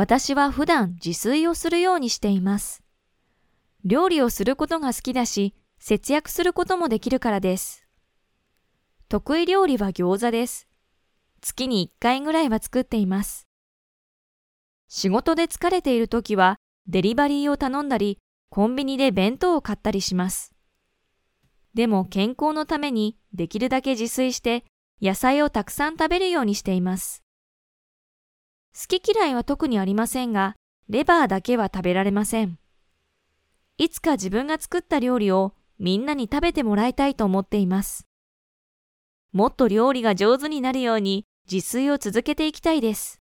私は普段自炊をするようにしています。料理をすることが好きだし、節約することもできるからです。得意料理は餃子です。月に1回ぐらいは作っています。仕事で疲れている時はデリバリーを頼んだり、コンビニで弁当を買ったりします。でも健康のためにできるだけ自炊して野菜をたくさん食べるようにしています。好き嫌いは特にありませんが、レバーだけは食べられません。いつか自分が作った料理をみんなに食べてもらいたいと思っています。もっと料理が上手になるように自炊を続けていきたいです。